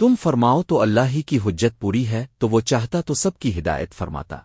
تم فرماؤ تو اللہ ہی کی حجت پوری ہے، تو وہ چاہتا تو سب کی ہدایت فرماتا۔